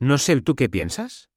No sé, ¿tú qué piensas?